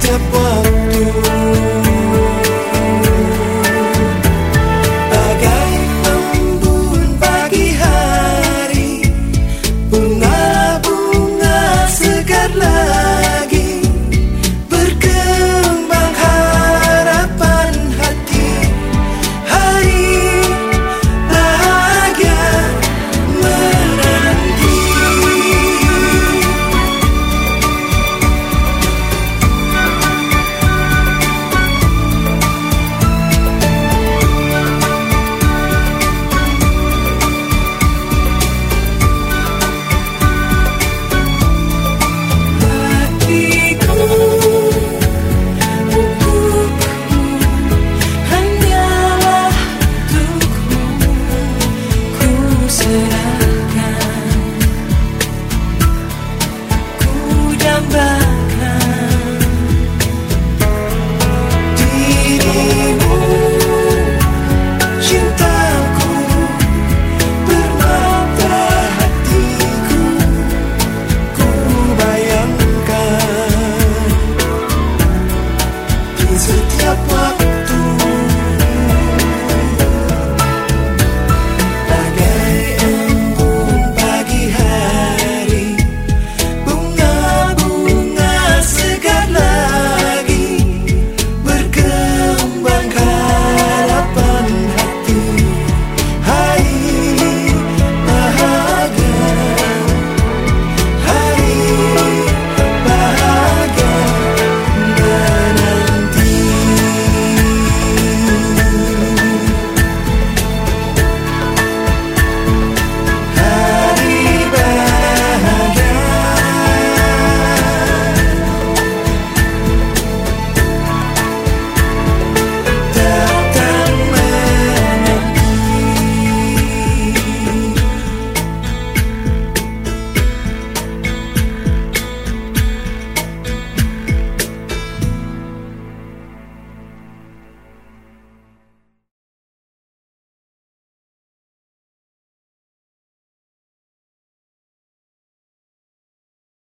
جب